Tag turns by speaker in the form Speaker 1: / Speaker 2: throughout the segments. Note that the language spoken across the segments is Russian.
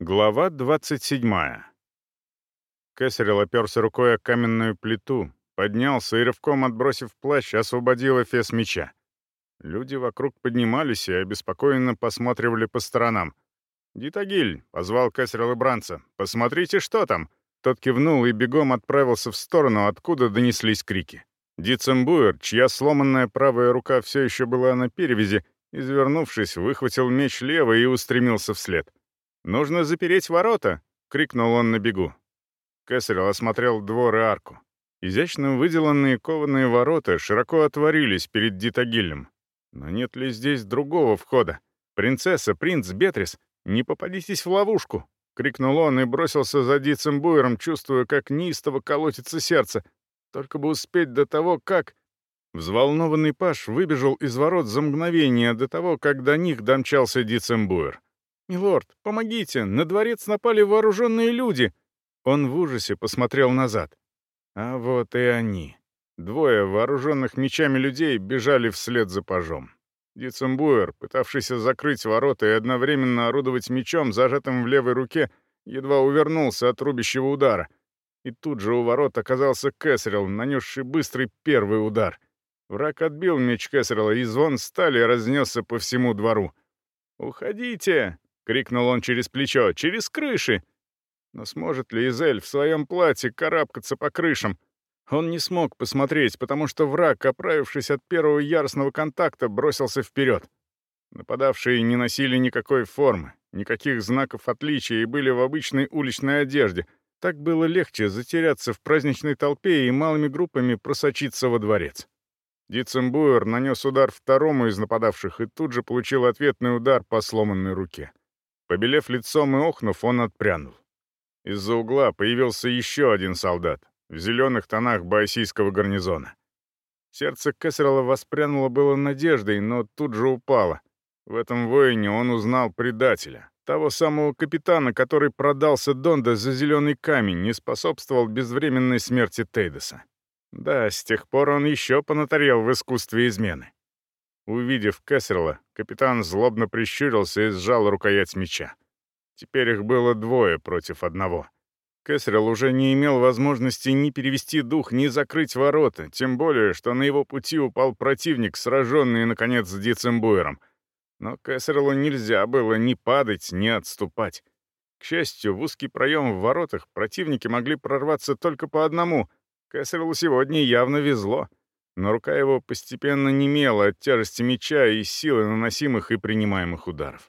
Speaker 1: Глава 27. Кесарел оперся рукой о каменную плиту, поднялся и, рывком отбросив плащ, освободил эфес меча. Люди вокруг поднимались и обеспокоенно посматривали по сторонам. «Дитагиль!» — позвал Кесарел Бранца. «Посмотрите, что там!» Тот кивнул и бегом отправился в сторону, откуда донеслись крики. Дицембуэр, чья сломанная правая рука все еще была на перевязи, извернувшись, выхватил меч левой и устремился вслед. «Нужно запереть ворота!» — крикнул он на бегу. Кесарел осмотрел двор и арку. Изящно выделанные кованые ворота широко отворились перед Дитагилем. Но нет ли здесь другого входа? «Принцесса, принц, Бетрис, не попадитесь в ловушку!» — крикнул он и бросился за Дицембуером, чувствуя, как неистово колотится сердце. Только бы успеть до того, как... Взволнованный Паш выбежал из ворот за мгновение до того, как до них домчался Дицембуер. «Милорд, помогите! На дворец напали вооруженные люди!» Он в ужасе посмотрел назад. А вот и они. Двое вооруженных мечами людей бежали вслед за пажом. Дицембуэр, пытавшийся закрыть ворота и одновременно орудовать мечом, зажатым в левой руке, едва увернулся от рубящего удара. И тут же у ворот оказался Кэссерилл, нанесший быстрый первый удар. Враг отбил меч Кэссерилла, и звон стали разнесся по всему двору. «Уходите!» Крикнул он через плечо. «Через крыши!» Но сможет ли Изель в своем платье карабкаться по крышам? Он не смог посмотреть, потому что враг, оправившись от первого яростного контакта, бросился вперед. Нападавшие не носили никакой формы, никаких знаков отличия и были в обычной уличной одежде. Так было легче затеряться в праздничной толпе и малыми группами просочиться во дворец. Дицембуэр нанес удар второму из нападавших и тут же получил ответный удар по сломанной руке. Побелев лицом и охнув, он отпрянул. Из-за угла появился еще один солдат в зеленых тонах байсийского гарнизона. Сердце Кэссерла воспрянуло было надеждой, но тут же упало. В этом воине он узнал предателя, того самого капитана, который продался Донда за зеленый камень, не способствовал безвременной смерти Тейдеса. Да, с тех пор он еще понатарел в искусстве измены. Увидев Кессерла, капитан злобно прищурился и сжал рукоять меча. Теперь их было двое против одного. Кесрил уже не имел возможности ни перевести дух, ни закрыть ворота, тем более, что на его пути упал противник, сраженный, наконец, с Дицембуером. Но Кесрилу нельзя было ни падать, ни отступать. К счастью, в узкий проем в воротах противники могли прорваться только по одному. Кесрилу сегодня явно везло но рука его постепенно немела от тяжести меча и силы наносимых и принимаемых ударов.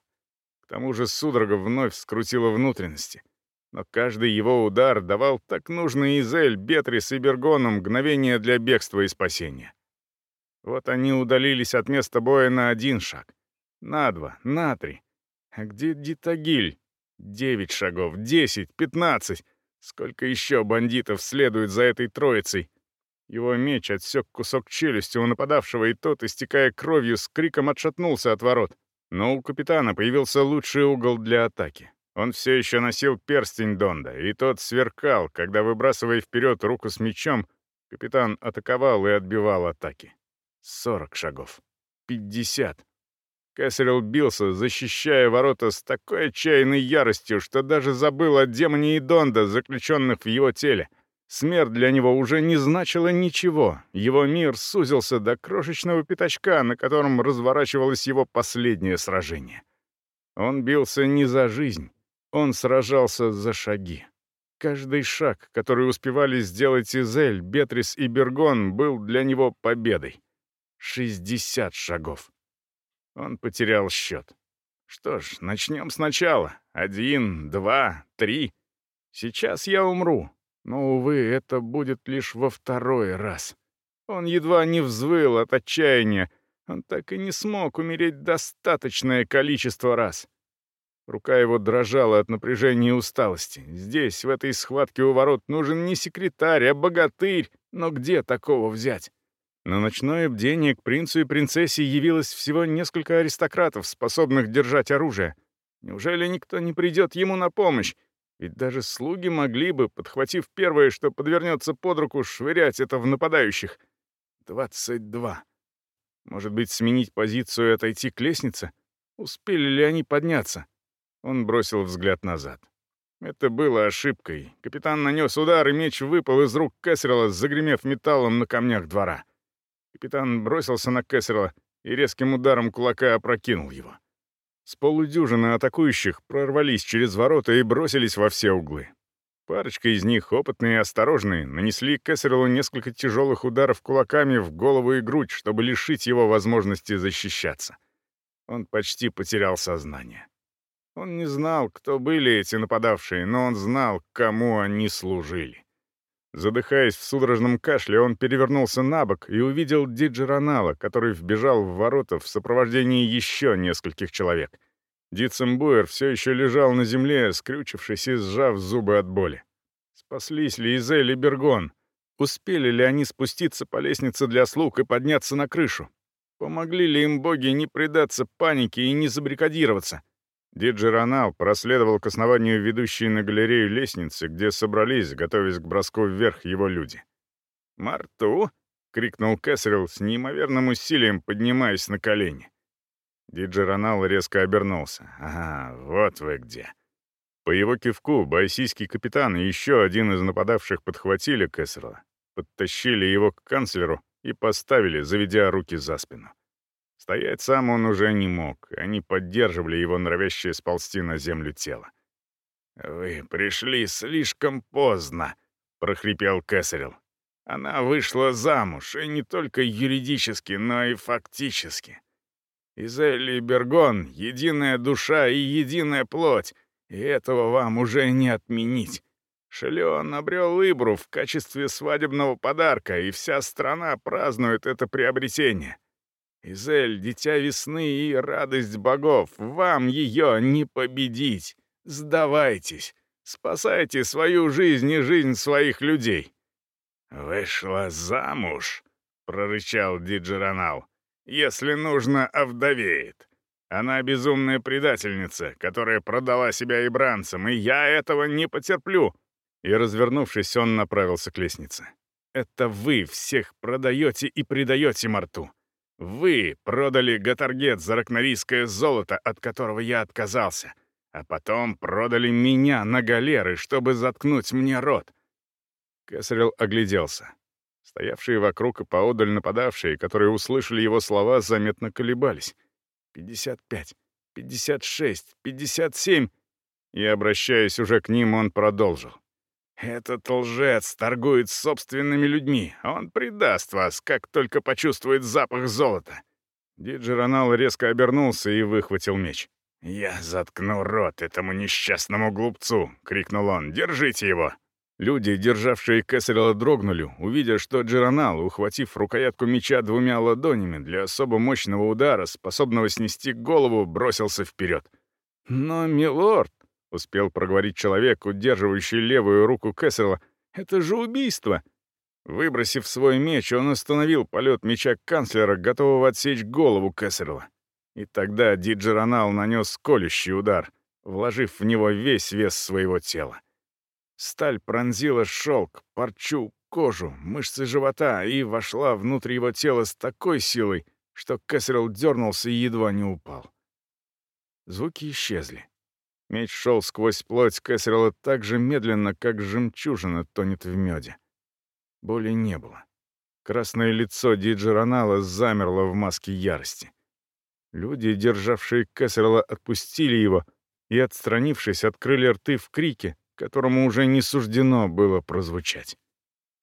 Speaker 1: К тому же судорога вновь скрутила внутренности. Но каждый его удар давал так нужный Изель, Бетрис и Бергону мгновение для бегства и спасения. Вот они удалились от места боя на один шаг, на два, на три. А где Дитагиль? Девять шагов, десять, пятнадцать. Сколько еще бандитов следует за этой троицей? Его меч отсек кусок челюсти у нападавшего, и тот, истекая кровью, с криком отшатнулся от ворот. Но у капитана появился лучший угол для атаки. Он все еще носил перстень Донда, и тот сверкал, когда, выбрасывая вперед руку с мечом, капитан атаковал и отбивал атаки. Сорок шагов. Пятьдесят. Кэссерилл бился, защищая ворота с такой отчаянной яростью, что даже забыл о демоне и Донда, заключенных в его теле — Смерть для него уже не значила ничего. Его мир сузился до крошечного пятачка, на котором разворачивалось его последнее сражение. Он бился не за жизнь, он сражался за шаги. Каждый шаг, который успевали сделать Изель, Бетрис и Бергон, был для него победой. 60 шагов. Он потерял счет. Что ж, начнем сначала. Один, два, три. Сейчас я умру. Но, увы, это будет лишь во второй раз. Он едва не взвыл от отчаяния. Он так и не смог умереть достаточное количество раз. Рука его дрожала от напряжения и усталости. Здесь, в этой схватке у ворот, нужен не секретарь, а богатырь. Но где такого взять? На ночное бдение к принцу и принцессе явилось всего несколько аристократов, способных держать оружие. Неужели никто не придет ему на помощь? Ведь даже слуги могли бы, подхватив первое, что подвернется под руку, швырять это в нападающих. Двадцать два. Может быть, сменить позицию и отойти к лестнице? Успели ли они подняться? Он бросил взгляд назад. Это было ошибкой. Капитан нанес удар, и меч выпал из рук Кэссерла, загремев металлом на камнях двора. Капитан бросился на Кэссерла и резким ударом кулака опрокинул его. С полудюжины атакующих прорвались через ворота и бросились во все углы. Парочка из них, опытные и осторожные, нанесли Кэссерлу несколько тяжелых ударов кулаками в голову и грудь, чтобы лишить его возможности защищаться. Он почти потерял сознание. Он не знал, кто были эти нападавшие, но он знал, кому они служили. Задыхаясь в судорожном кашле, он перевернулся на бок и увидел Диджеронала, который вбежал в ворота в сопровождении еще нескольких человек. Дитцембуэр все еще лежал на земле, скрючившись и сжав зубы от боли. Спаслись ли Изель и Бергон? Успели ли они спуститься по лестнице для слуг и подняться на крышу? Помогли ли им боги не предаться панике и не забрикадироваться? Диджеронал проследовал к основанию ведущей на галерею лестницы, где собрались, готовясь к броску вверх его люди. «Марту!» — крикнул Кэссерилл с неимоверным усилием, поднимаясь на колени. Диджеронал резко обернулся. «Ага, вот вы где». По его кивку байсийский капитан и еще один из нападавших подхватили Кэссерла, подтащили его к канцлеру и поставили, заведя руки за спину. Стоять сам он уже не мог, они поддерживали его норовящее сползти на землю тело. «Вы пришли слишком поздно», — прохрипел Кесарел. «Она вышла замуж, и не только юридически, но и фактически. Изелли Бергон — единая душа и единая плоть, и этого вам уже не отменить. Шелеон обрел Ибру в качестве свадебного подарка, и вся страна празднует это приобретение». Изель, дитя весны и радость богов, вам ее не победить. Сдавайтесь, спасайте свою жизнь и жизнь своих людей». «Вышла замуж», — прорычал Диджеронал. «Если нужно, овдовеет. Она безумная предательница, которая продала себя ибранцам, и я этого не потерплю». И, развернувшись, он направился к лестнице. «Это вы всех продаете и предаете Марту. Вы продали Гатаргет за ракнорийское золото, от которого я отказался, а потом продали меня на галеры, чтобы заткнуть мне рот». Кесарел огляделся. Стоявшие вокруг и поодаль нападавшие, которые услышали его слова, заметно колебались. «Пятьдесят пять, пятьдесят шесть, пятьдесят семь...» И, обращаясь уже к ним, он продолжил. «Этот лжец торгует собственными людьми. Он предаст вас, как только почувствует запах золота». Диджеронал резко обернулся и выхватил меч. «Я заткну рот этому несчастному глупцу!» — крикнул он. «Держите его!» Люди, державшие Кэссерила, дрогнули, увидя, что Джеронал, ухватив рукоятку меча двумя ладонями для особо мощного удара, способного снести голову, бросился вперед. «Но, милорд!» — успел проговорить человек, удерживающий левую руку Кэссела. «Это же убийство!» Выбросив свой меч, он остановил полет меча канцлера, готового отсечь голову Кэссерла. И тогда Диджеронал нанес колющий удар, вложив в него весь вес своего тела. Сталь пронзила шелк, парчу, кожу, мышцы живота и вошла внутрь его тела с такой силой, что Кэссерл дернулся и едва не упал. Звуки исчезли. Меч шел сквозь плоть Кэссерла так же медленно, как жемчужина тонет в меде. Боли не было. Красное лицо Диджеронала замерло в маске ярости. Люди, державшие Кэссерла, отпустили его и, отстранившись, открыли рты в крике, которому уже не суждено было прозвучать.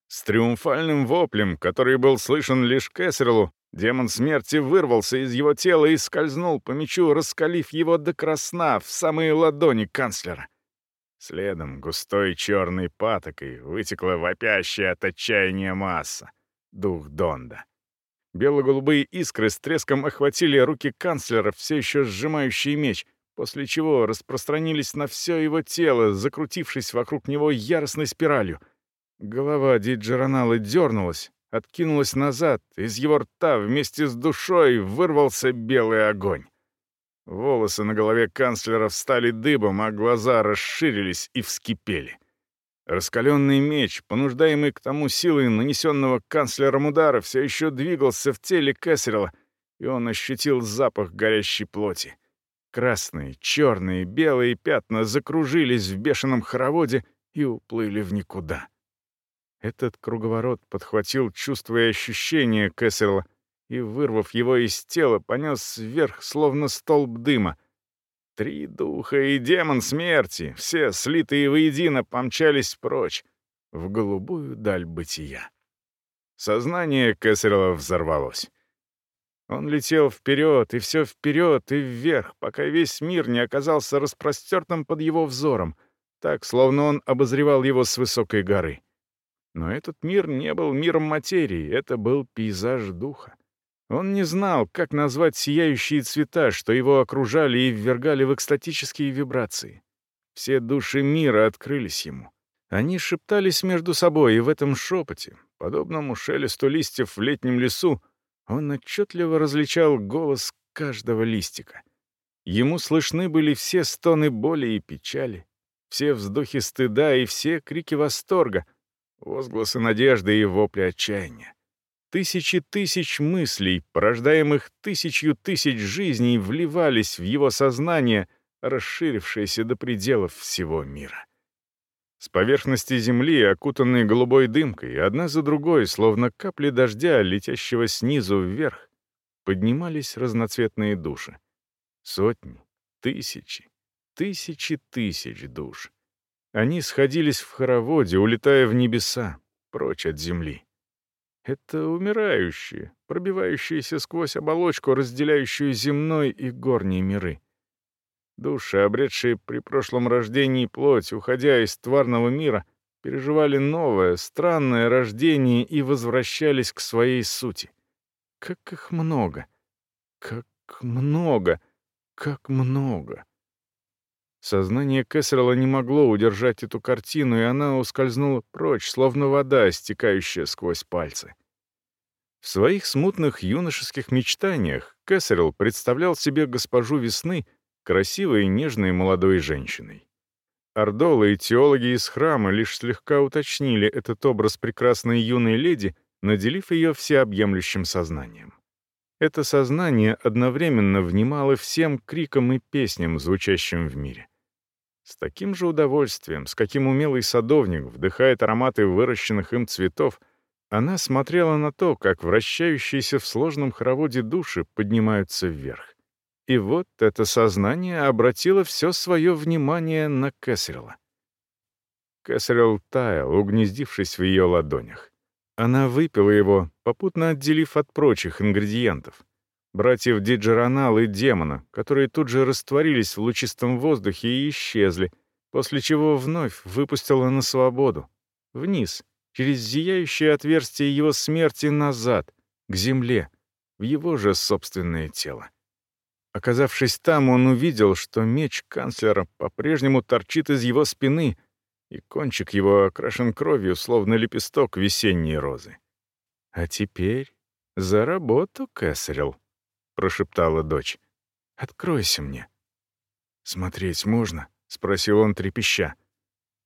Speaker 1: С триумфальным воплем, который был слышен лишь Кэссерлу, Демон смерти вырвался из его тела и скользнул по мечу, раскалив его до красна в самые ладони канцлера. Следом густой черной патокой вытекла вопящая от отчаяния масса. Дух Донда. Бело-голубые искры с треском охватили руки канцлера, все еще сжимающие меч, после чего распространились на все его тело, закрутившись вокруг него яростной спиралью. Голова Диджеронала дернулась, откинулась назад, из его рта вместе с душой вырвался белый огонь. Волосы на голове канцлера встали дыбом, а глаза расширились и вскипели. Раскаленный меч, понуждаемый к тому силой нанесенного канцлером удара, все еще двигался в теле Кэссерила, и он ощутил запах горящей плоти. Красные, черные, белые пятна закружились в бешеном хороводе и уплыли в никуда. Этот круговорот подхватил чувства и ощущения Кэссела и, вырвав его из тела, понес вверх, словно столб дыма. Три духа и демон смерти, все слитые воедино, помчались прочь, в голубую даль бытия. Сознание Кэссерла взорвалось. Он летел вперед, и все вперед, и вверх, пока весь мир не оказался распростертым под его взором, так, словно он обозревал его с высокой горы. Но этот мир не был миром материи, это был пейзаж духа. Он не знал, как назвать сияющие цвета, что его окружали и ввергали в экстатические вибрации. Все души мира открылись ему. Они шептались между собой, и в этом шепоте, подобному шелесту листьев в летнем лесу, он отчетливо различал голос каждого листика. Ему слышны были все стоны боли и печали, все вздохи стыда и все крики восторга — возгласы надежды и вопли отчаяния. Тысячи тысяч мыслей, порождаемых тысячью тысяч жизней, вливались в его сознание, расширившееся до пределов всего мира. С поверхности земли, окутанной голубой дымкой, одна за другой, словно капли дождя, летящего снизу вверх, поднимались разноцветные души. Сотни, тысячи, тысячи тысяч душ. Они сходились в хороводе, улетая в небеса, прочь от земли. Это умирающие, пробивающиеся сквозь оболочку, разделяющую земной и горние миры. Души, обретшие при прошлом рождении плоть, уходя из тварного мира, переживали новое, странное рождение и возвращались к своей сути. Как их много! Как много! Как много! Сознание Кэссерла не могло удержать эту картину, и она ускользнула прочь, словно вода, стекающая сквозь пальцы. В своих смутных юношеских мечтаниях Кэссерл представлял себе госпожу весны красивой и нежной молодой женщиной. Ордолы и теологи из храма лишь слегка уточнили этот образ прекрасной юной леди, наделив ее всеобъемлющим сознанием. Это сознание одновременно внимало всем крикам и песням, звучащим в мире. С таким же удовольствием, с каким умелый садовник вдыхает ароматы выращенных им цветов, она смотрела на то, как вращающиеся в сложном хороводе души поднимаются вверх. И вот это сознание обратило все свое внимание на Кэссерилла. Кэссерилл таял, угнездившись в ее ладонях. Она выпила его, попутно отделив от прочих ингредиентов. Братьев Диджеронал и Демона, которые тут же растворились в лучистом воздухе и исчезли, после чего вновь выпустила на свободу. Вниз, через зияющее отверстие его смерти назад, к земле, в его же собственное тело. Оказавшись там, он увидел, что меч канцлера по-прежнему торчит из его спины — и кончик его окрашен кровью, словно лепесток весенней розы. «А теперь за работу, Кэссерилл», — прошептала дочь. «Откройся мне». «Смотреть можно?» — спросил он трепеща.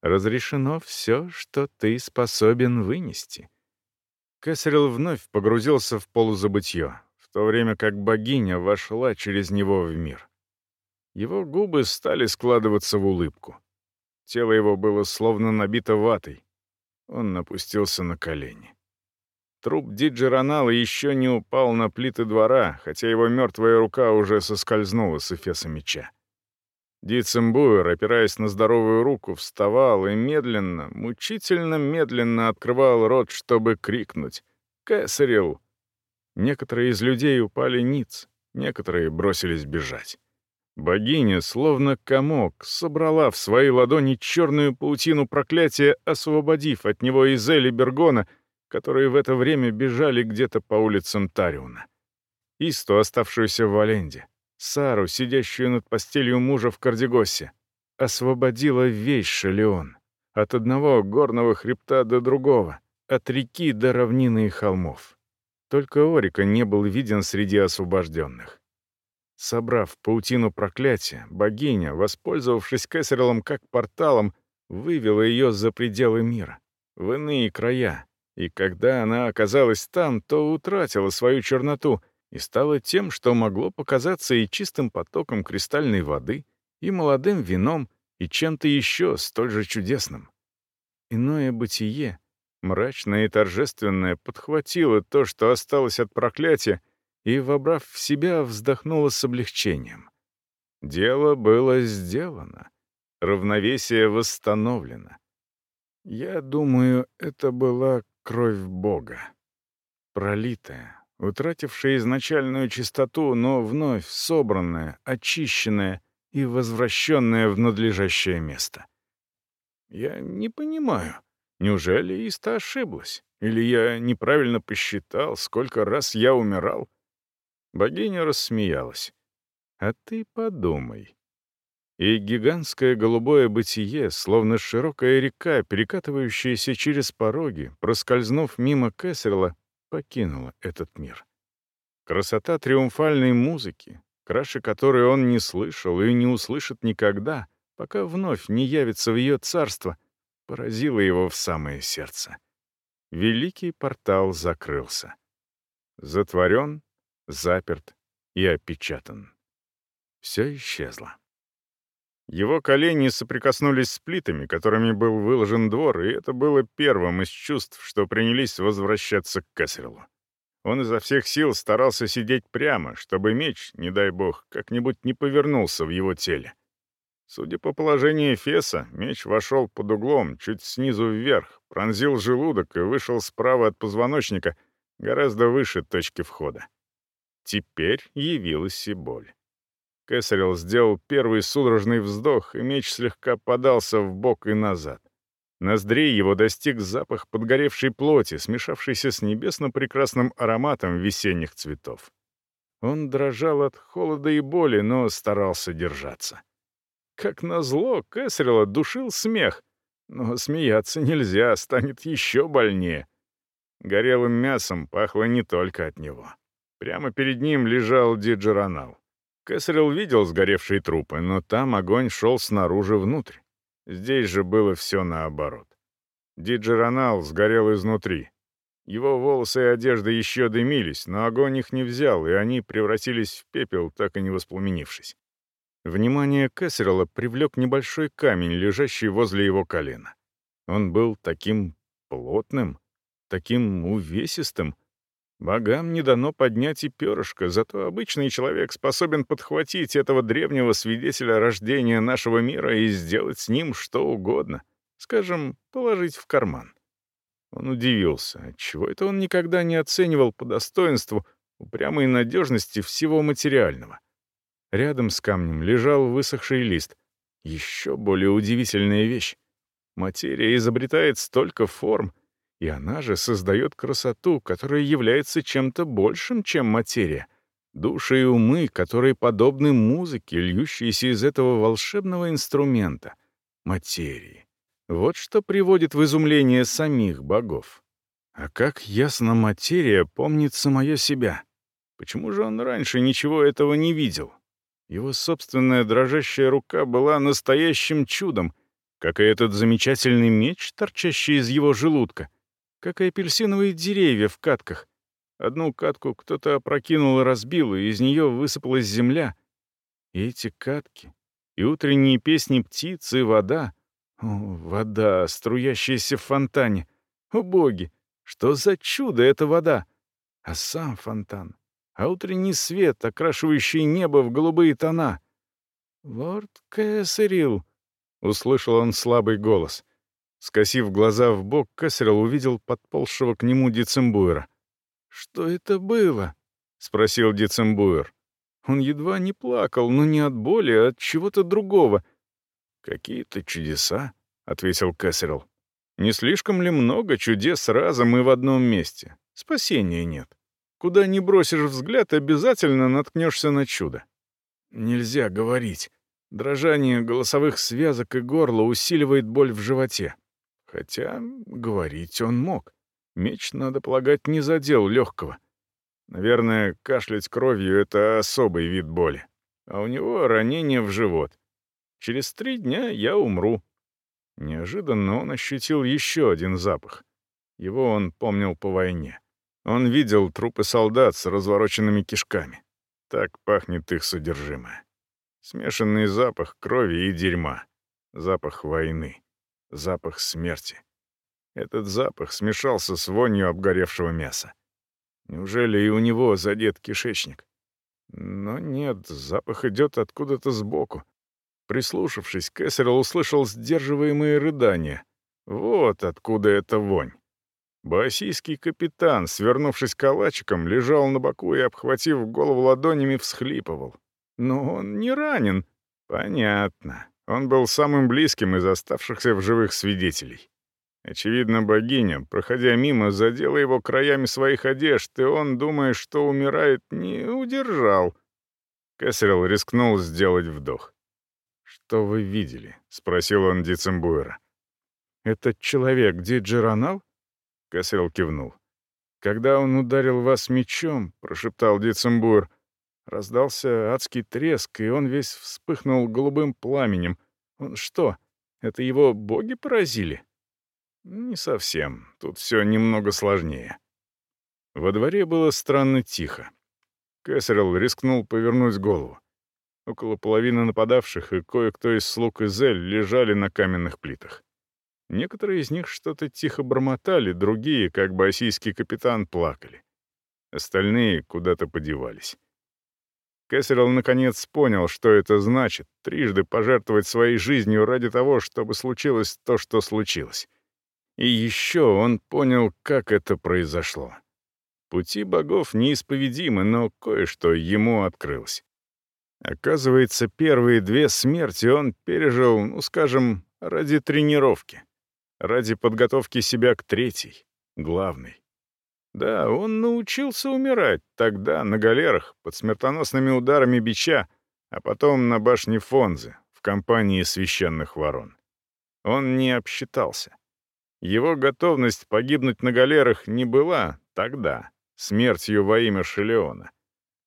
Speaker 1: «Разрешено все, что ты способен вынести». Кэссерилл вновь погрузился в полузабытье, в то время как богиня вошла через него в мир. Его губы стали складываться в улыбку. Тело его было словно набито ватой. Он напустился на колени. Труп Диджи Ронала еще не упал на плиты двора, хотя его мертвая рука уже соскользнула с эфеса меча. Дицембуэр, опираясь на здоровую руку, вставал и медленно, мучительно медленно открывал рот, чтобы крикнуть «Кэссерилл!». Некоторые из людей упали ниц, некоторые бросились бежать. Богиня, словно комок, собрала в свои ладони черную паутину проклятия, освободив от него Изель и Бергона, которые в это время бежали где-то по улицам Тариуна. Исту, оставшуюся в Валенде, Сару, сидящую над постелью мужа в Кардегосе, освободила весь Шелеон, от одного горного хребта до другого, от реки до равнины и холмов. Только Орика не был виден среди освобожденных. Собрав паутину проклятия, богиня, воспользовавшись Кэссерлом как порталом, вывела ее за пределы мира, в иные края, и когда она оказалась там, то утратила свою черноту и стало тем, что могло показаться и чистым потоком кристальной воды, и молодым вином, и чем-то еще столь же чудесным. Иное бытие, мрачное и торжественное, подхватило то, что осталось от проклятия, и, вобрав в себя, вздохнуло с облегчением. Дело было сделано, равновесие восстановлено. Я думаю, это была кровь Бога, пролитая, утратившая изначальную чистоту, но вновь собранная, очищенная и возвращенная в надлежащее место. Я не понимаю, неужели Иста ошиблась? Или я неправильно посчитал, сколько раз я умирал? Богиня рассмеялась. А ты подумай. И гигантское голубое бытие, словно широкая река, перекатывающаяся через пороги, проскользнув мимо Кэссерла, покинула этот мир. Красота триумфальной музыки, краше которой он не слышал и не услышит никогда, пока вновь не явится в ее царство, поразила его в самое сердце. Великий портал закрылся. Затворен, заперт и опечатан. Все исчезло. Его колени соприкоснулись с плитами, которыми был выложен двор, и это было первым из чувств, что принялись возвращаться к Кэссерлу. Он изо всех сил старался сидеть прямо, чтобы меч, не дай бог, как-нибудь не повернулся в его теле. Судя по положению Феса, меч вошел под углом, чуть снизу вверх, пронзил желудок и вышел справа от позвоночника, гораздо выше точки входа. Теперь явилась и боль. Кесарел сделал первый судорожный вздох, и меч слегка подался в бок и назад. Ноздрей его достиг запах подгоревшей плоти, смешавшийся с небесно-прекрасным ароматом весенних цветов. Он дрожал от холода и боли, но старался держаться. Как назло, Кесарела душил смех. Но смеяться нельзя, станет еще больнее. Горелым мясом пахло не только от него. Прямо перед ним лежал Диджеронал. Кэссерилл видел сгоревшие трупы, но там огонь шел снаружи внутрь. Здесь же было все наоборот. Диджеронал сгорел изнутри. Его волосы и одежда еще дымились, но огонь их не взял, и они превратились в пепел, так и не воспламенившись. Внимание Кэссерилла привлек небольшой камень, лежащий возле его колена. Он был таким плотным, таким увесистым, Богам не дано поднять и перышко, зато обычный человек способен подхватить этого древнего свидетеля рождения нашего мира и сделать с ним что угодно. Скажем, положить в карман. Он удивился, отчего это он никогда не оценивал по достоинству упрямой надежности всего материального. Рядом с камнем лежал высохший лист. Еще более удивительная вещь. Материя изобретает столько форм — и она же создает красоту, которая является чем-то большим, чем материя. Души и умы, которые подобны музыке, льющейся из этого волшебного инструмента — материи. Вот что приводит в изумление самих богов. А как ясно материя помнит самое себя. Почему же он раньше ничего этого не видел? Его собственная дрожащая рука была настоящим чудом, как и этот замечательный меч, торчащий из его желудка — как и апельсиновые деревья в катках. Одну катку кто-то опрокинул и разбил, и из нее высыпалась земля. И эти катки, и утренние песни птиц, и вода. О, вода, струящаяся в фонтане. О, боги, что за чудо эта вода! А сам фонтан, а утренний свет, окрашивающий небо в голубые тона. «Лорд Кэссерилл», — услышал он слабый голос — Скосив глаза в бок, Кассерл увидел подползшего к нему Дицембуэра. «Что это было?» — спросил Дицембуэр. Он едва не плакал, но не от боли, а от чего-то другого. «Какие-то чудеса», — ответил Кассерл. «Не слишком ли много чудес разом и в одном месте? Спасения нет. Куда ни бросишь взгляд, обязательно наткнешься на чудо». «Нельзя говорить. Дрожание голосовых связок и горла усиливает боль в животе. Хотя говорить он мог. Меч, надо полагать, не задел легкого. Наверное, кашлять кровью — это особый вид боли. А у него ранение в живот. Через три дня я умру. Неожиданно он ощутил еще один запах. Его он помнил по войне. Он видел трупы солдат с развороченными кишками. Так пахнет их содержимое. Смешанный запах крови и дерьма. Запах войны. Запах смерти. Этот запах смешался с вонью обгоревшего мяса. Неужели и у него задет кишечник? Но нет, запах идет откуда-то сбоку. Прислушавшись, Кэссерилл услышал сдерживаемые рыдания. Вот откуда эта вонь. Боосийский капитан, свернувшись калачиком, лежал на боку и, обхватив голову ладонями, всхлипывал. Но он не ранен. Понятно. Он был самым близким из оставшихся в живых свидетелей. Очевидно, богиня, проходя мимо, задела его краями своих одежд, и он, думая, что умирает, не удержал. Кэссерилл рискнул сделать вдох. «Что вы видели?» — спросил он Дицембуэра. «Этот человек Диджи Ронал?» Кассел кивнул. «Когда он ударил вас мечом», — прошептал Дицембур, раздался адский треск, и он весь вспыхнул голубым пламенем. Он что, это его боги поразили? Не совсем. Тут все немного сложнее. Во дворе было странно тихо. Кэссерилл рискнул повернуть голову. Около половины нападавших и кое-кто из слуг Изель лежали на каменных плитах. Некоторые из них что-то тихо бормотали, другие, как басийский капитан, плакали. Остальные куда-то подевались. Кэссерилл наконец понял, что это значит — трижды пожертвовать своей жизнью ради того, чтобы случилось то, что случилось. И еще он понял, как это произошло. Пути богов неисповедимы, но кое-что ему открылось. Оказывается, первые две смерти он пережил, ну, скажем, ради тренировки ради подготовки себя к третьей, главной. Да, он научился умирать тогда на галерах под смертоносными ударами бича, а потом на башне Фонзы в компании священных ворон. Он не обсчитался. Его готовность погибнуть на галерах не была тогда, смертью во имя Шелеона.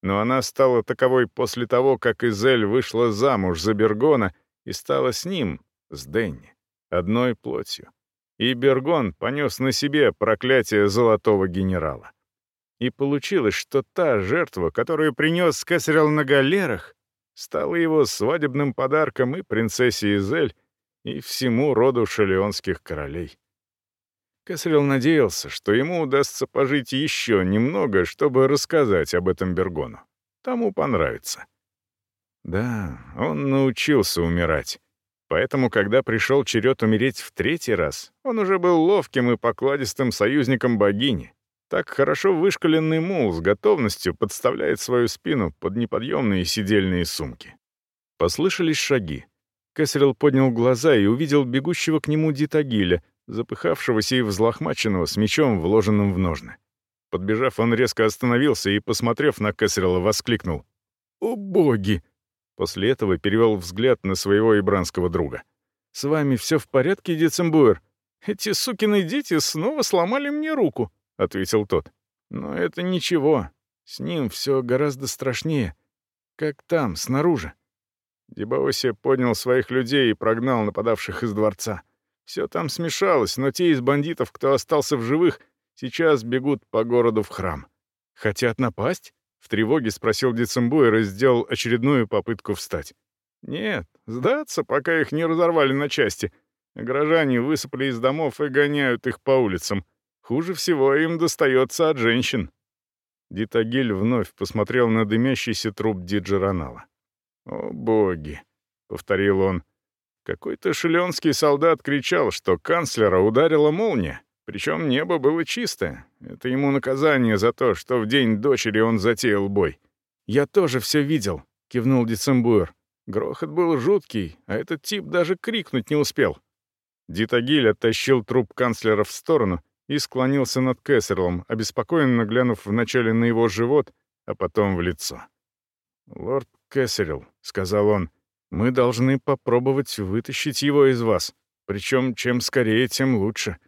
Speaker 1: Но она стала таковой после того, как Изель вышла замуж за Бергона и стала с ним, с Денни, одной плотью и Бергон понес на себе проклятие золотого генерала. И получилось, что та жертва, которую принес Кесарел на галерах, стала его свадебным подарком и принцессе Изель, и всему роду шалеонских королей. Кесарел надеялся, что ему удастся пожить еще немного, чтобы рассказать об этом Бергону. Тому понравится. Да, он научился умирать. Поэтому, когда пришел черед умереть в третий раз, он уже был ловким и покладистым союзником богини. Так хорошо вышкаленный мул с готовностью подставляет свою спину под неподъемные сидельные сумки. Послышались шаги. Кэссерилл поднял глаза и увидел бегущего к нему Дитагиля, запыхавшегося и взлохмаченного с мечом, вложенным в ножны. Подбежав, он резко остановился и, посмотрев на Кэссерилла, воскликнул. «О боги!» После этого перевел взгляд на своего ибранского друга. «С вами все в порядке, Децембуэр? Эти сукины дети снова сломали мне руку», — ответил тот. «Но это ничего. С ним все гораздо страшнее. Как там, снаружи». Дебаоси поднял своих людей и прогнал нападавших из дворца. Все там смешалось, но те из бандитов, кто остался в живых, сейчас бегут по городу в храм. Хотят напасть? В тревоге спросил Децембуэр и сделал очередную попытку встать. «Нет, сдаться, пока их не разорвали на части. Горожане высыпали из домов и гоняют их по улицам. Хуже всего им достается от женщин». Дитагиль вновь посмотрел на дымящийся труп Диджеронала. «О боги!» — повторил он. Какой-то шеленский солдат кричал, что канцлера ударила молния. Причем небо было чистое. Это ему наказание за то, что в день дочери он затеял бой. «Я тоже все видел», — кивнул Децембуэр. Грохот был жуткий, а этот тип даже крикнуть не успел. Дитагиль оттащил труп канцлера в сторону и склонился над Кессерлом, обеспокоенно глянув вначале на его живот, а потом в лицо. «Лорд Кессерил», — сказал он, — «мы должны попробовать вытащить его из вас. Причем чем скорее, тем лучше.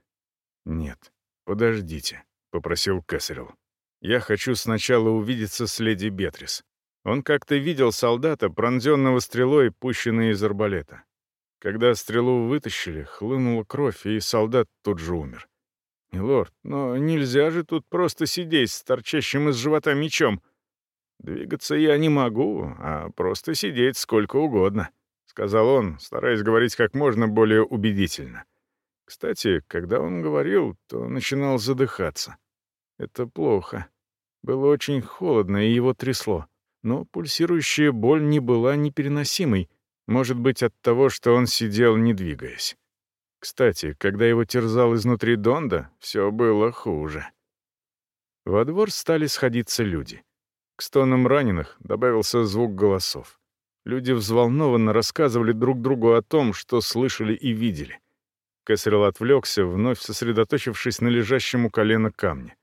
Speaker 1: «Нет, подождите», — попросил Кэссерилл. «Я хочу сначала увидеться с леди Бетрис. Он как-то видел солдата, пронзенного стрелой, пущенной из арбалета. Когда стрелу вытащили, хлынула кровь, и солдат тут же умер. «Милорд, но нельзя же тут просто сидеть с торчащим из живота мечом. Двигаться я не могу, а просто сидеть сколько угодно», — сказал он, стараясь говорить как можно более убедительно. Кстати, когда он говорил, то начинал задыхаться. Это плохо. Было очень холодно, и его трясло. Но пульсирующая боль не была непереносимой, может быть, от того, что он сидел, не двигаясь. Кстати, когда его терзал изнутри Донда, все было хуже. Во двор стали сходиться люди. К стонам раненых добавился звук голосов. Люди взволнованно рассказывали друг другу о том, что слышали и видели. Кесарел отвлекся, вновь сосредоточившись на лежащем у колена камне.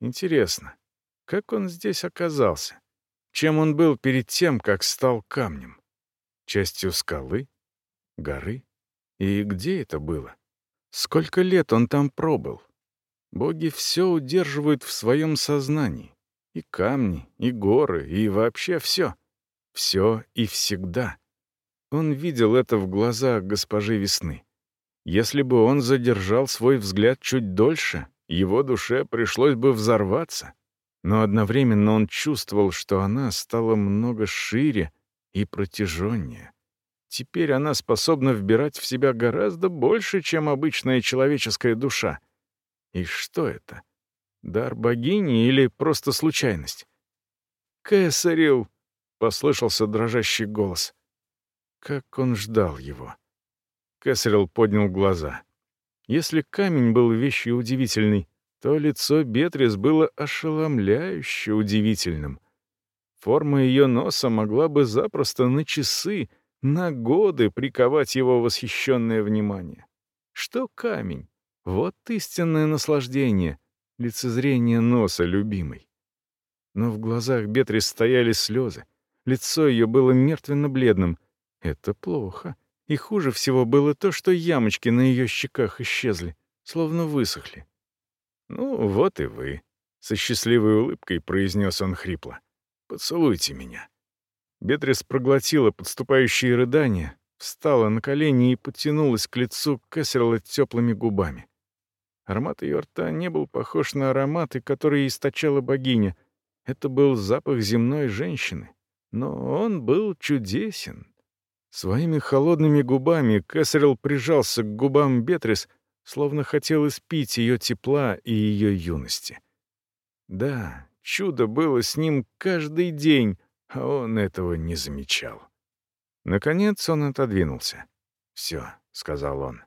Speaker 1: Интересно, как он здесь оказался? Чем он был перед тем, как стал камнем? Частью скалы? Горы? И где это было? Сколько лет он там пробыл? Боги все удерживают в своем сознании. И камни, и горы, и вообще все. Все и всегда. Он видел это в глазах госпожи Весны. Если бы он задержал свой взгляд чуть дольше, его душе пришлось бы взорваться. Но одновременно он чувствовал, что она стала много шире и протяженнее. Теперь она способна вбирать в себя гораздо больше, чем обычная человеческая душа. И что это? Дар богини или просто случайность? «Кэссерил!» — послышался дрожащий голос. Как он ждал его. Кэссерил поднял глаза. Если камень был вещью удивительной, то лицо Бетрис было ошеломляюще удивительным. Форма ее носа могла бы запросто на часы — на годы приковать его восхищенное внимание. Что камень? Вот истинное наслаждение, лицезрение носа любимой. Но в глазах Бетрис стояли слезы. Лицо ее было мертвенно-бледным. Это плохо. И хуже всего было то, что ямочки на ее щеках исчезли, словно высохли. «Ну, вот и вы», — со счастливой улыбкой произнес он хрипло. «Поцелуйте меня». Бетрис проглотила подступающие рыдания, встала на колени и потянулась к лицу Кэссерла теплыми губами. Аромат ее рта не был похож на ароматы, которые источала богиня. Это был запах земной женщины. Но он был чудесен. Своими холодными губами Кэссерилл прижался к губам Бетрис, словно хотел испить ее тепла и ее юности. Да, чудо было с ним каждый день, а он этого не замечал. Наконец он отодвинулся. «Все», — сказал он.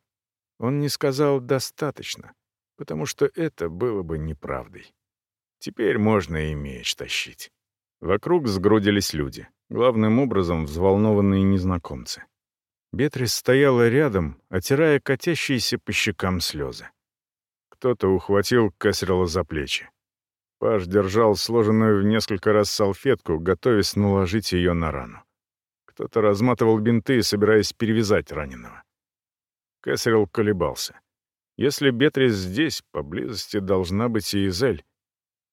Speaker 1: Он не сказал «достаточно», потому что это было бы неправдой. Теперь можно и меч тащить. Вокруг сгрудились люди, главным образом взволнованные незнакомцы. Бетрис стояла рядом, отирая катящиеся по щекам слезы. Кто-то ухватил Кэссерла за плечи. Паш держал сложенную в несколько раз салфетку, готовясь наложить ее на рану. Кто-то разматывал бинты, собираясь перевязать раненого. Кэссерилл колебался. Если Бетрис здесь, поблизости должна быть и Изель.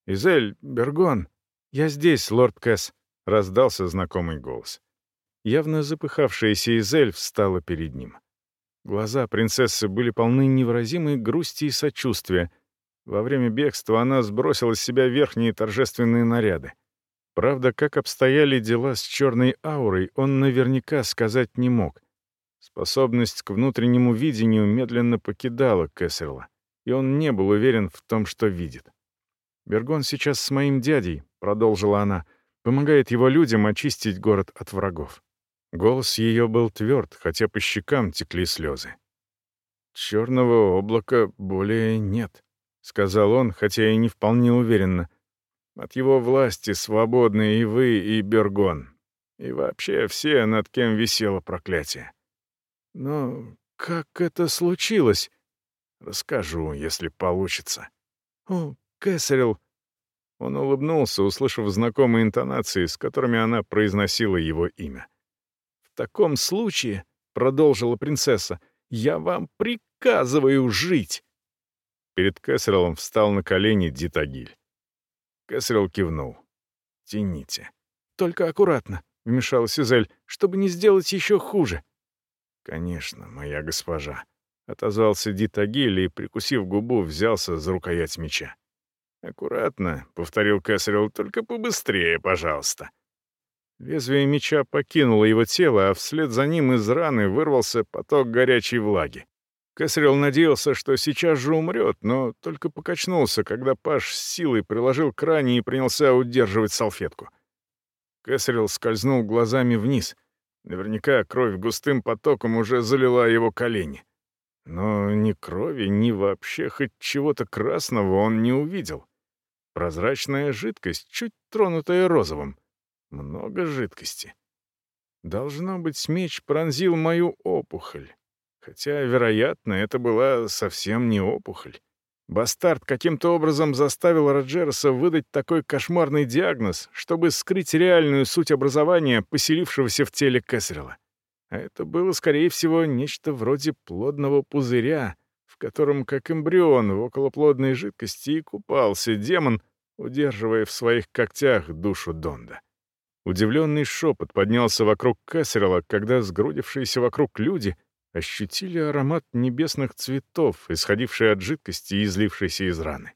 Speaker 1: «Изель, Бергон, я здесь, лорд Кэс», — раздался знакомый голос. Явно запыхавшаяся Изель встала перед ним. Глаза принцессы были полны невыразимой грусти и сочувствия — во время бегства она сбросила с себя верхние торжественные наряды. Правда, как обстояли дела с черной аурой, он наверняка сказать не мог. Способность к внутреннему видению медленно покидала Кэссерла, и он не был уверен в том, что видит. «Бергон сейчас с моим дядей», — продолжила она, — «помогает его людям очистить город от врагов». Голос ее был тверд, хотя по щекам текли слезы. «Черного облака более нет», — сказал он, хотя и не вполне уверенно. «От его власти свободны и вы, и Бергон. И вообще все, над кем висело проклятие». «Но как это случилось?» «Расскажу, если получится». «О, Кэссерилл!» Он улыбнулся, услышав знакомые интонации, с которыми она произносила его имя. «В таком случае», — продолжила принцесса, — «я вам приказываю жить». Перед Кэссерелом встал на колени Дитагиль. Кэссерел кивнул. «Тяните». «Только аккуратно», — вмешалась Изель, — «чтобы не сделать еще хуже». «Конечно, моя госпожа». — отозвался Дитагиль и, прикусив губу, взялся за рукоять меча. «Аккуратно», — повторил Кэссерилл, — «только побыстрее, пожалуйста». Лезвие меча покинуло его тело, а вслед за ним из раны вырвался поток горячей влаги. Кэссерилл надеялся, что сейчас же умрет, но только покачнулся, когда Паш с силой приложил к ране и принялся удерживать салфетку. Кэссерилл скользнул глазами вниз. Наверняка кровь густым потоком уже залила его колени. Но ни крови, ни вообще хоть чего-то красного он не увидел. Прозрачная жидкость, чуть тронутая розовым. Много жидкости. Должно быть, меч пронзил мою опухоль. Хотя, вероятно, это была совсем не опухоль. Бастард каким-то образом заставил Роджерса выдать такой кошмарный диагноз, чтобы скрыть реальную суть образования, поселившегося в теле Кэссерилла. А это было, скорее всего, нечто вроде плодного пузыря, котором, как эмбрион в околоплодной жидкости, и купался демон, удерживая в своих когтях душу Донда. Удивленный шепот поднялся вокруг Кэссерилла, когда сгрудившиеся вокруг люди ощутили аромат небесных цветов, исходивший от жидкости и излившейся из раны.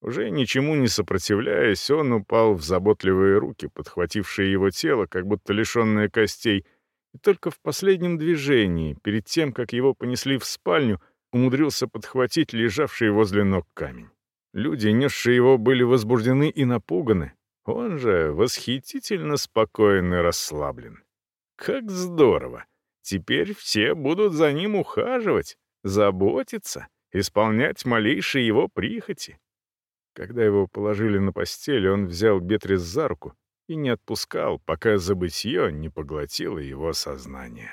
Speaker 1: Уже ничему не сопротивляясь, он упал в заботливые руки, подхватившие его тело, как будто лишенное костей, и только в последнем движении, перед тем, как его понесли в спальню, умудрился подхватить лежавший возле ног камень. Люди, несшие его, были возбуждены и напуганы. Он же восхитительно спокоен и расслаблен. Как здорово! Теперь все будут за ним ухаживать, заботиться, исполнять малейшие его прихоти. Когда его положили на постель, он взял Бетрис за руку и не отпускал, пока забытье не поглотило его сознание.